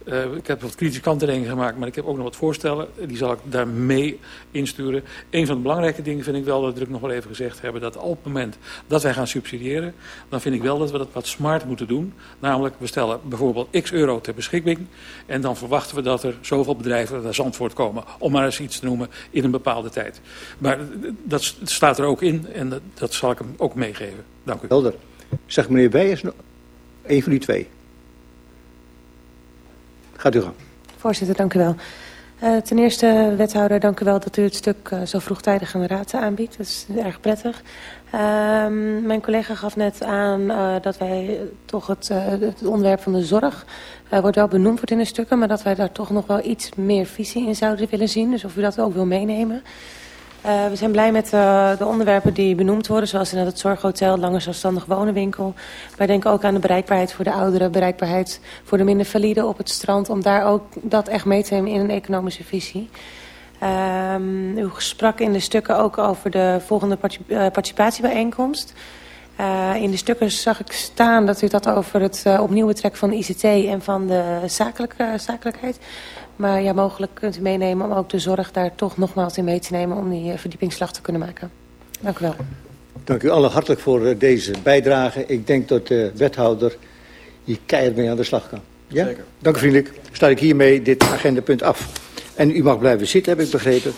Uh, ik heb wat kritische kanttekeningen gemaakt, maar ik heb ook nog wat voorstellen. Die zal ik daarmee insturen. Een van de belangrijke dingen vind ik wel, dat ik nog wel even gezegd hebben, dat op het moment dat wij gaan subsidiëren, dan vind ik wel dat we dat wat smart moeten doen. Namelijk, we stellen bijvoorbeeld x euro ter beschikking en dan verwachten we dat er zoveel bedrijven naar Zandvoort komen, om maar eens iets te noemen, in een bepaalde tijd. Maar dat staat er ook in en dat, dat zal ik hem ook meegeven. Dank u. Helder. Zeg meneer Wijers, een van die twee. Gaat u gang. Voorzitter, dank u wel. Uh, ten eerste, wethouder, dank u wel dat u het stuk uh, zo vroegtijdig aan de raad aanbiedt. Dat is erg prettig. Uh, mijn collega gaf net aan uh, dat wij toch het, het onderwerp van de zorg... wordt wel benoemd wordt in de stukken... maar dat wij daar toch nog wel iets meer visie in zouden willen zien. Dus of u dat ook wil meenemen. Uh, we zijn blij met uh, de onderwerpen die benoemd worden, zoals in het zorghotel, lange zelfstandig wonenwinkel. Wij denken ook aan de bereikbaarheid voor de ouderen, bereikbaarheid voor de minder valide op het strand, om daar ook dat echt mee te nemen in een economische visie. Um, u sprak in de stukken ook over de volgende participatiebijeenkomst. Uh, in de stukken zag ik staan dat u dat over het opnieuw betrekken van de ICT en van de zakelijke, zakelijkheid. Maar ja, mogelijk kunt u meenemen om ook de zorg daar toch nogmaals in mee te nemen om die uh, verdiepingsslag te kunnen maken. Dank u wel. Dank u allen hartelijk voor deze bijdrage. Ik denk dat de wethouder hier keihard mee aan de slag kan. Ja? Zeker. Dank u vriendelijk. Sta ik hiermee dit agendapunt af. En u mag blijven zitten, heb ik begrepen.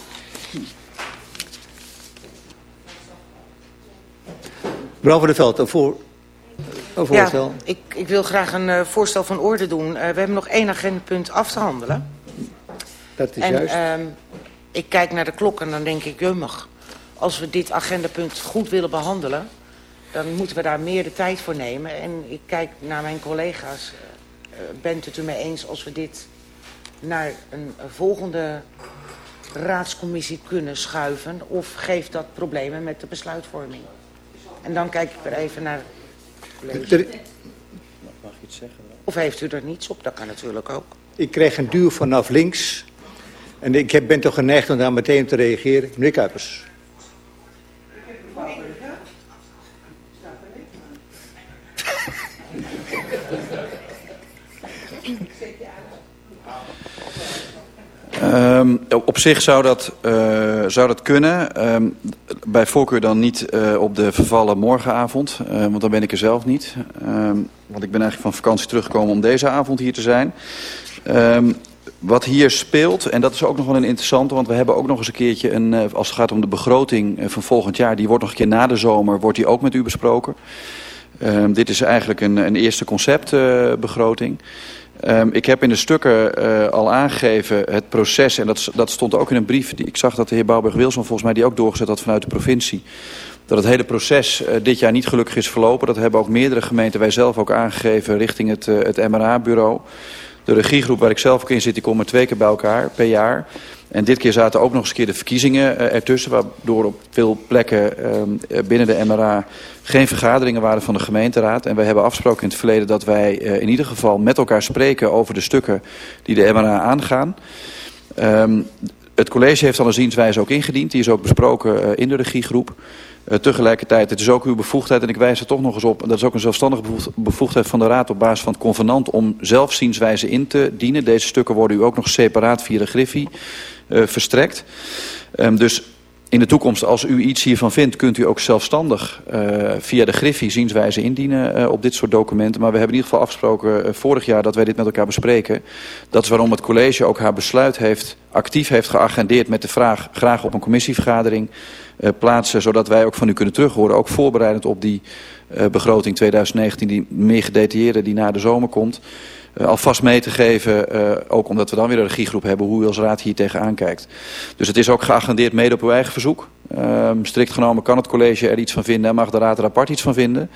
Mevrouw van der Veld, een, voor, een voorstel. Ja, ik, ik wil graag een uh, voorstel van orde doen. Uh, we hebben nog één agendapunt af te handelen. Dat is en, juist. Uh, ik kijk naar de klok en dan denk ik, jummig. Als we dit agendapunt goed willen behandelen... dan moeten we daar meer de tijd voor nemen. En ik kijk naar mijn collega's. Uh, bent het u mee eens als we dit naar een volgende raadscommissie kunnen schuiven? Of geeft dat problemen met de besluitvorming? En dan kijk ik weer even naar... Er... Mag je iets zeggen? Of heeft u er niets op? Dat kan natuurlijk ook. Ik krijg een duw vanaf links. En ik ben toch geneigd om daar meteen te reageren. Meneer Kuipers. Um, op zich zou dat, uh, zou dat kunnen. Um, bij voorkeur dan niet uh, op de vervallen morgenavond. Uh, want dan ben ik er zelf niet. Um, want ik ben eigenlijk van vakantie teruggekomen om deze avond hier te zijn. Wat hier speelt, en dat is ook nog wel een interessante... want we hebben ook nog eens een keertje, een, als het gaat om de begroting van volgend jaar... die wordt nog een keer na de zomer, wordt die ook met u besproken. dit is eigenlijk een, een eerste conceptbegroting... Um, ik heb in de stukken uh, al aangegeven het proces, en dat, dat stond ook in een brief. Die, ik zag dat de heer Bouwberg-Wilson volgens mij die ook doorgezet had vanuit de provincie. Dat het hele proces uh, dit jaar niet gelukkig is verlopen. Dat hebben ook meerdere gemeenten, wij zelf ook aangegeven richting het, uh, het MRA-bureau. De regiegroep waar ik zelf ook in zit, die komen twee keer bij elkaar per jaar. En dit keer zaten ook nog eens een keer de verkiezingen uh, ertussen... waardoor op veel plekken uh, binnen de MRA geen vergaderingen waren van de gemeenteraad. En wij hebben afgesproken in het verleden dat wij uh, in ieder geval met elkaar spreken... over de stukken die de MRA aangaan. Um, het college heeft al een zienswijze ook ingediend. Die is ook besproken in de regiegroep. Uh, tegelijkertijd, het is ook uw bevoegdheid, en ik wijs er toch nog eens op... dat is ook een zelfstandige bevoegdheid van de Raad op basis van het convenant... om zelf zienswijze in te dienen. Deze stukken worden u ook nog separaat via de Griffie uh, verstrekt. Um, dus in de toekomst, als u iets hiervan vindt, kunt u ook zelfstandig uh, via de Griffie zienswijze indienen uh, op dit soort documenten. Maar we hebben in ieder geval afgesproken uh, vorig jaar dat wij dit met elkaar bespreken. Dat is waarom het college ook haar besluit heeft, actief heeft geagendeerd met de vraag graag op een commissievergadering plaatsen. Zodat wij ook van u kunnen terughoren, ook voorbereidend op die begroting 2019 die meer gedetailleerde die na de zomer komt alvast mee te geven. Uh, ook omdat we dan weer een regiegroep hebben hoe u als raad hier tegenaan kijkt. Dus het is ook geagendeerd mede op uw eigen verzoek. Uh, strikt genomen kan het college er iets van vinden en mag de raad er apart iets van vinden.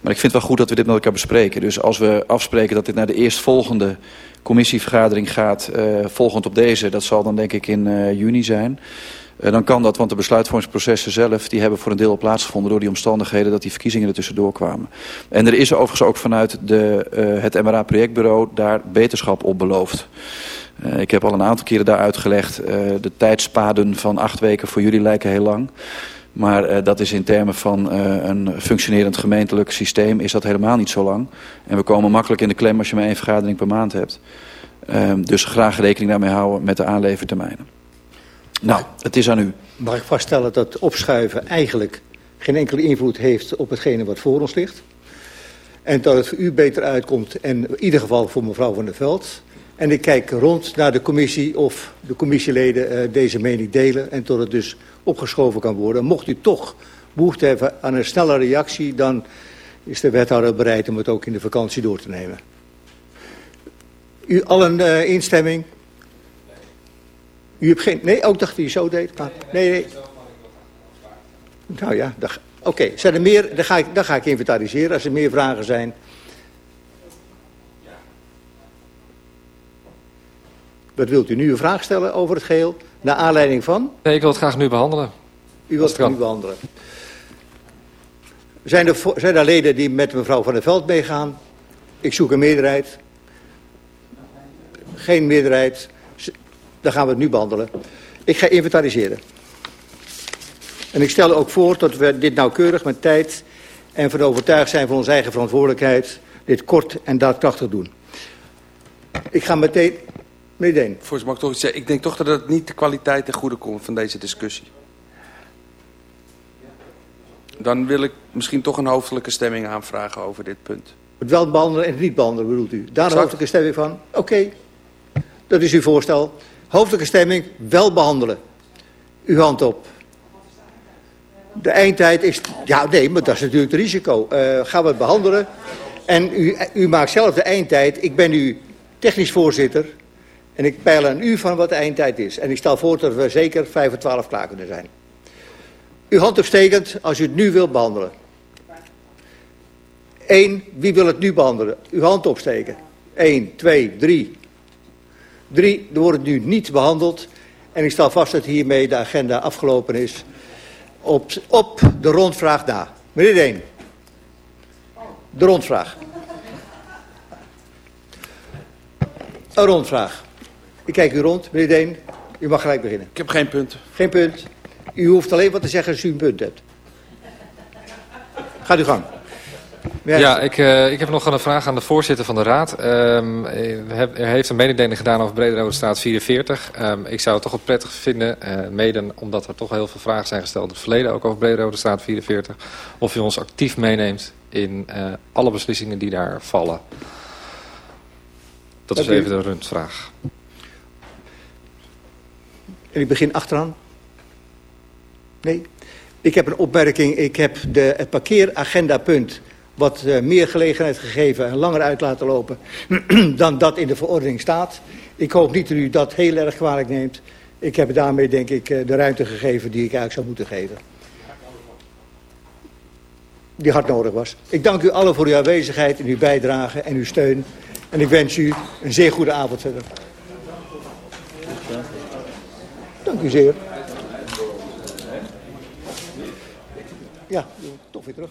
Maar ik vind het wel goed dat we dit met elkaar bespreken. Dus als we afspreken dat dit naar de eerstvolgende commissievergadering gaat, uh, volgend op deze, dat zal dan denk ik in juni zijn. Uh, dan kan dat, want de besluitvormingsprocessen zelf... die hebben voor een deel plaatsgevonden door die omstandigheden... dat die verkiezingen er tussendoor kwamen. En er is overigens ook vanuit de, uh, het MRA-projectbureau daar beterschap op beloofd. Uh, ik heb al een aantal keren daar uitgelegd... Uh, de tijdspaden van acht weken voor jullie lijken heel lang... Maar uh, dat is in termen van uh, een functionerend gemeentelijk systeem is dat helemaal niet zo lang. En we komen makkelijk in de klem als je maar één vergadering per maand hebt. Uh, dus graag rekening daarmee houden met de aanlevertermijnen. Nou, het is aan u. Mag ik vaststellen dat opschuiven eigenlijk geen enkele invloed heeft op hetgene wat voor ons ligt? En dat het voor u beter uitkomt, en in ieder geval voor mevrouw van der Veld. En ik kijk rond naar de commissie of de commissieleden uh, deze mening delen... en tot het dus opgeschoven kan worden. Mocht u toch behoefte hebben aan een snelle reactie... dan is de wethouder bereid om het ook in de vakantie door te nemen. U allen uh, instemming? U hebt geen... Nee, ook dacht hij zo deed. Maar, nee, nee. Nou ja, oké. Okay. Zijn er meer? Dan ga, ik, dan ga ik inventariseren als er meer vragen zijn. Wat wilt u nu een vraag stellen over het geheel? Naar aanleiding van? Nee, ik wil het graag nu behandelen. U wilt het nu behandelen. Zijn er, zijn er leden die met mevrouw Van der Veld meegaan? Ik zoek een meerderheid. Geen meerderheid. Dan gaan we het nu behandelen. Ik ga inventariseren. En ik stel ook voor dat we dit nauwkeurig met tijd en van overtuigd zijn van onze eigen verantwoordelijkheid dit kort en daadkrachtig doen. Ik ga meteen... Meneer Deen. Voorzitter, mag ik toch iets zeggen? Ik denk toch dat het niet de kwaliteit ten goede komt van deze discussie. Dan wil ik misschien toch een hoofdelijke stemming aanvragen over dit punt. Het wel behandelen en het niet behandelen bedoelt u? Daar een hoofdelijke stemming van? Oké, dat is uw voorstel. Hoofdelijke stemming, wel behandelen. Uw hand op. De eindtijd is... Ja, nee, maar dat is natuurlijk het risico. Uh, gaan we het behandelen. En u, u maakt zelf de eindtijd. Ik ben nu technisch voorzitter. En ik peil aan u van wat de eindtijd is. En ik stel voor dat we zeker 5 voor 12 klaar kunnen zijn. Uw hand opstekend als u het nu wilt behandelen. Eén, wie wil het nu behandelen? Uw hand opsteken. Eén, twee, drie. Drie, er wordt nu niet behandeld. En ik stel vast dat hiermee de agenda afgelopen is. Op, op de rondvraag na. Meneer Deen. De rondvraag. Een rondvraag. Ik kijk u rond, meneer Deen. U mag gelijk beginnen. Ik heb geen punt. Geen punt. U hoeft alleen wat te zeggen als u een punt hebt. Gaat u gang. Ja, ik, uh, ik heb nog een vraag aan de voorzitter van de Raad. Um, er heeft een mededeling gedaan over Brederode Straat 44. Um, ik zou het toch wel prettig vinden, uh, mede omdat er toch heel veel vragen zijn gesteld in het verleden, ook over Brederode Straat 44, of u ons actief meeneemt in uh, alle beslissingen die daar vallen. Dat is even de rundvraag. En ik begin achteraan. Nee. Ik heb een opmerking. Ik heb de, het parkeeragendapunt wat uh, meer gelegenheid gegeven en langer uit laten lopen dan dat in de verordening staat. Ik hoop niet dat u dat heel erg kwalijk neemt. Ik heb daarmee denk ik uh, de ruimte gegeven die ik eigenlijk zou moeten geven. Die hard nodig was. Ik dank u allen voor uw aanwezigheid en uw bijdrage en uw steun. En ik wens u een zeer goede avond verder. Dank u zeer. Ja, toch weer terug.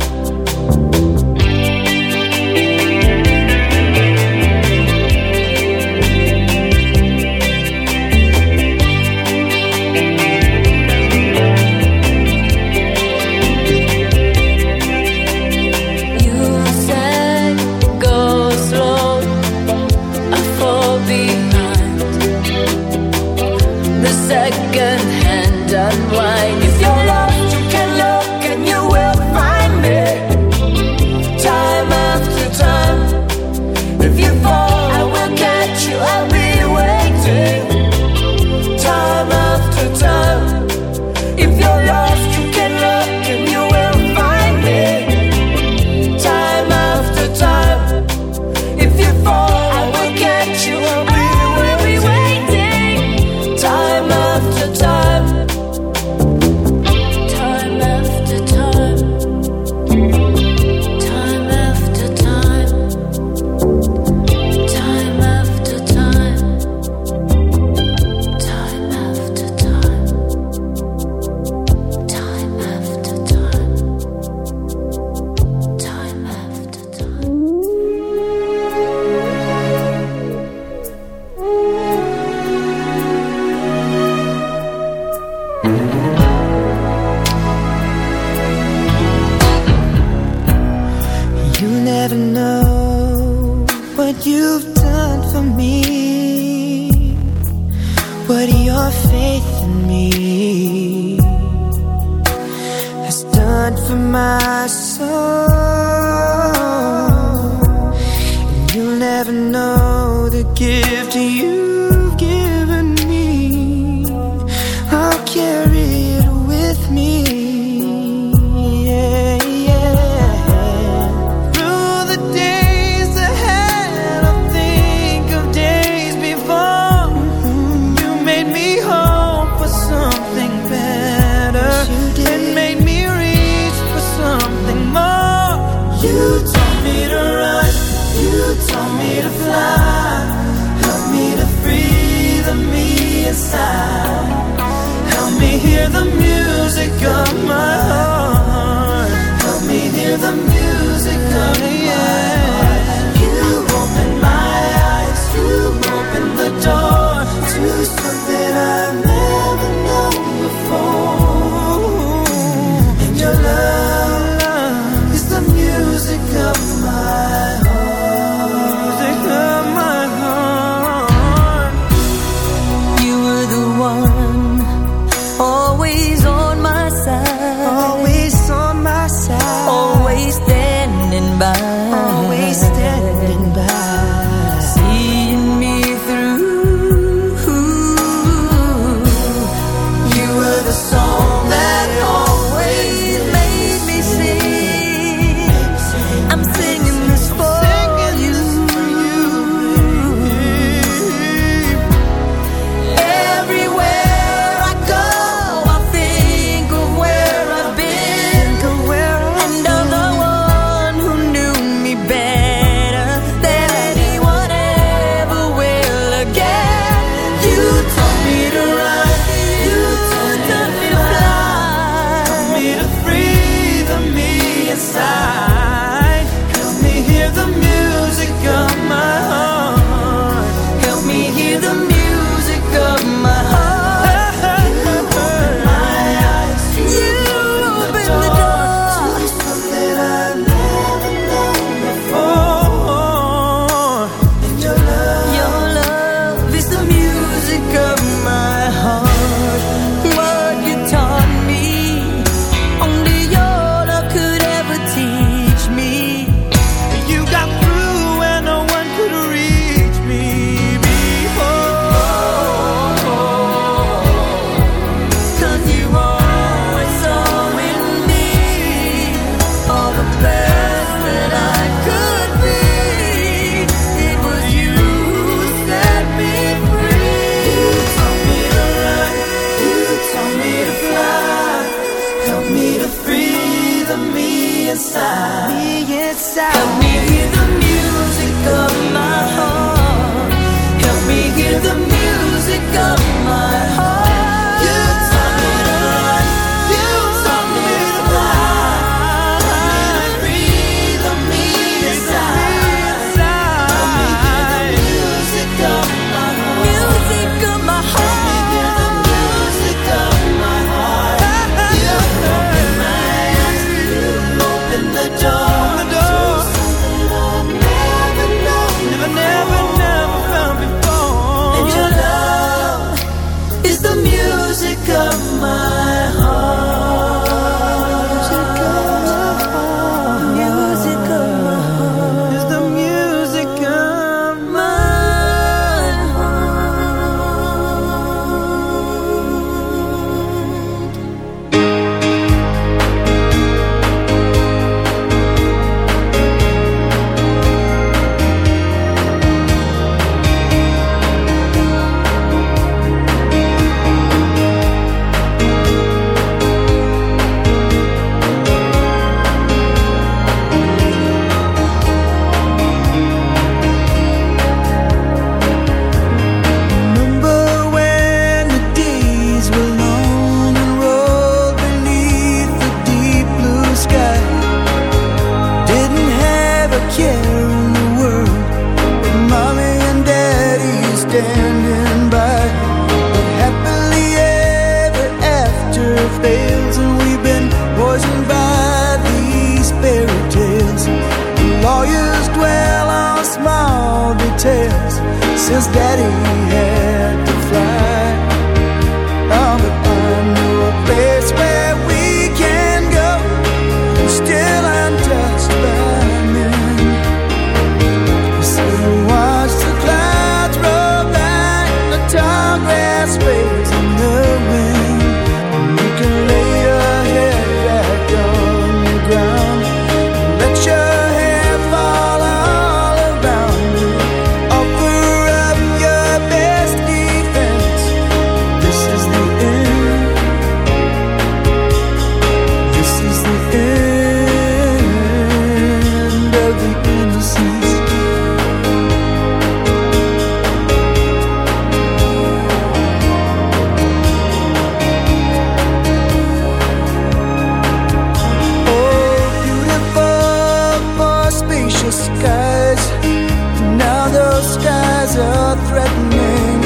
eyes are threatening.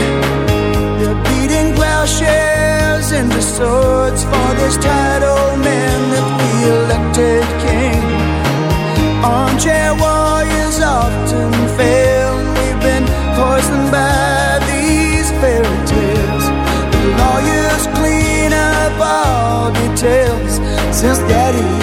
They're beating well shares into swords for this title man that we elected king. Armchair warriors often fail. We've been poisoned by these fairy tales. The lawyers clean up all details since daddy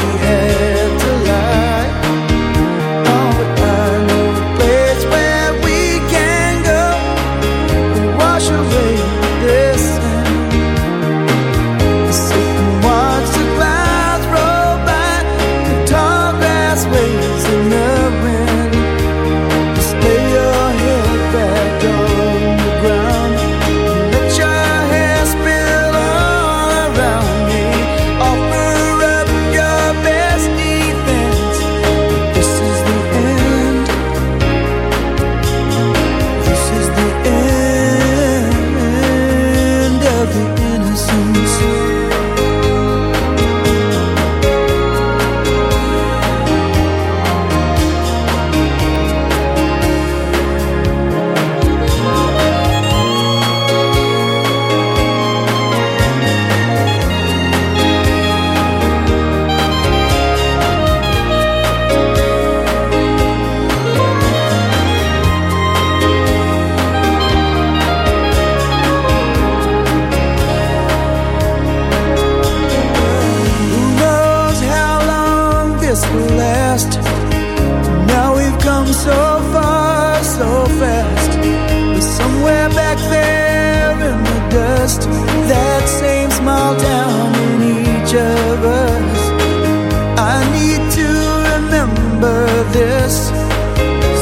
this.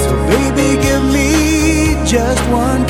So baby, give me just one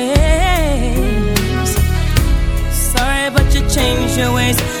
change your ways.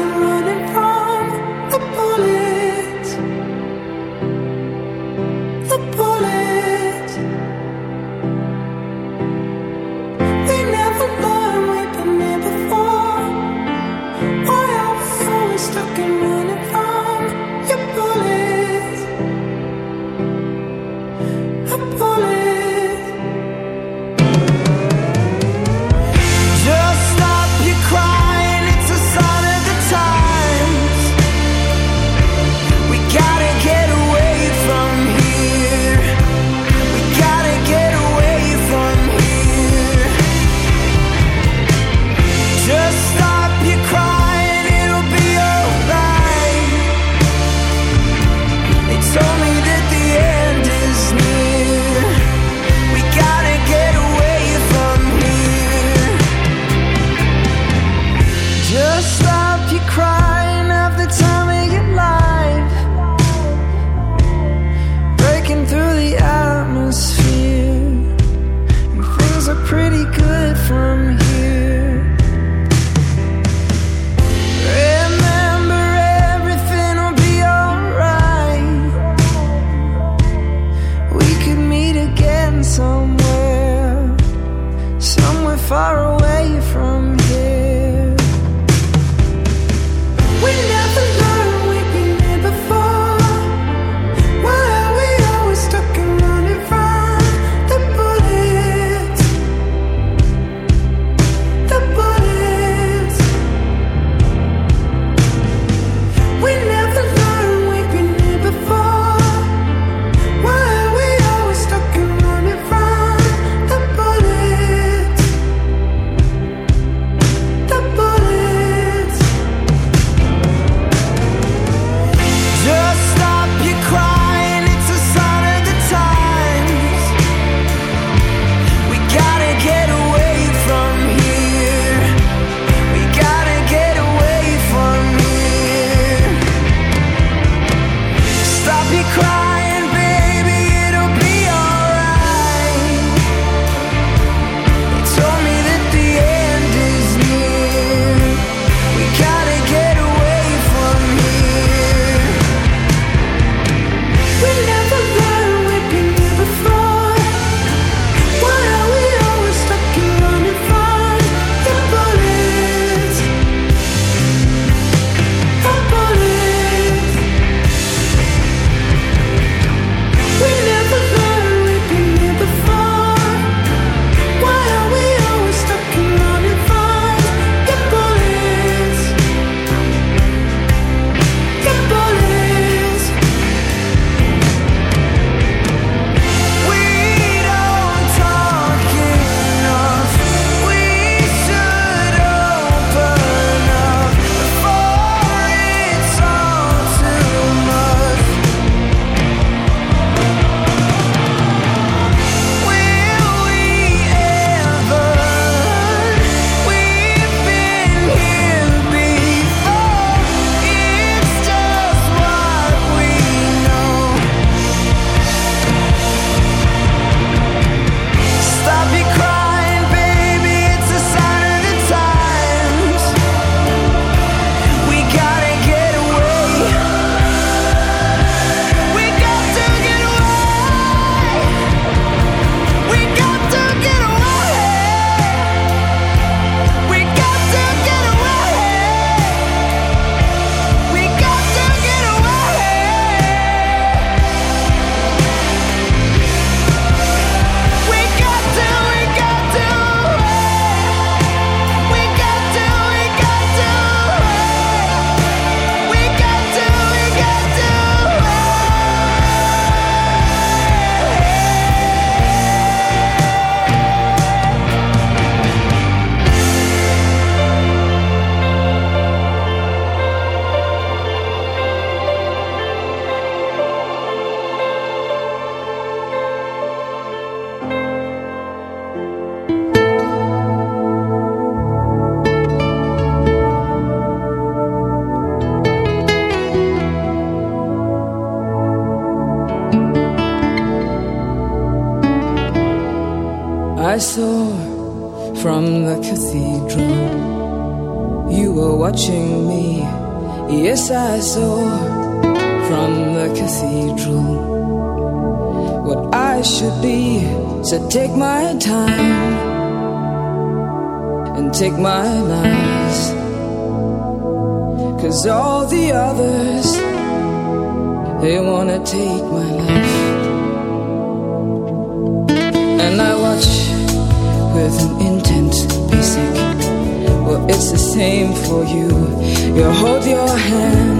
to. The cathedral what I should be. So take my time and take my lies. Cause all the others, they wanna take my life. And I watch with an intent basic. Well, it's the same for you. You hold your hand,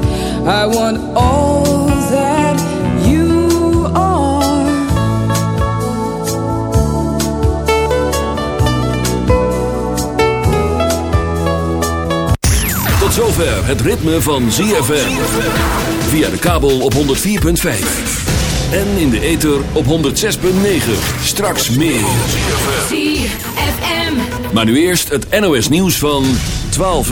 I want all that you are. Tot zover het ritme van ZFM. Via de kabel op 104.5. En in de ether op 106.9. Straks meer. ZFM. Maar nu eerst het NOS nieuws van 12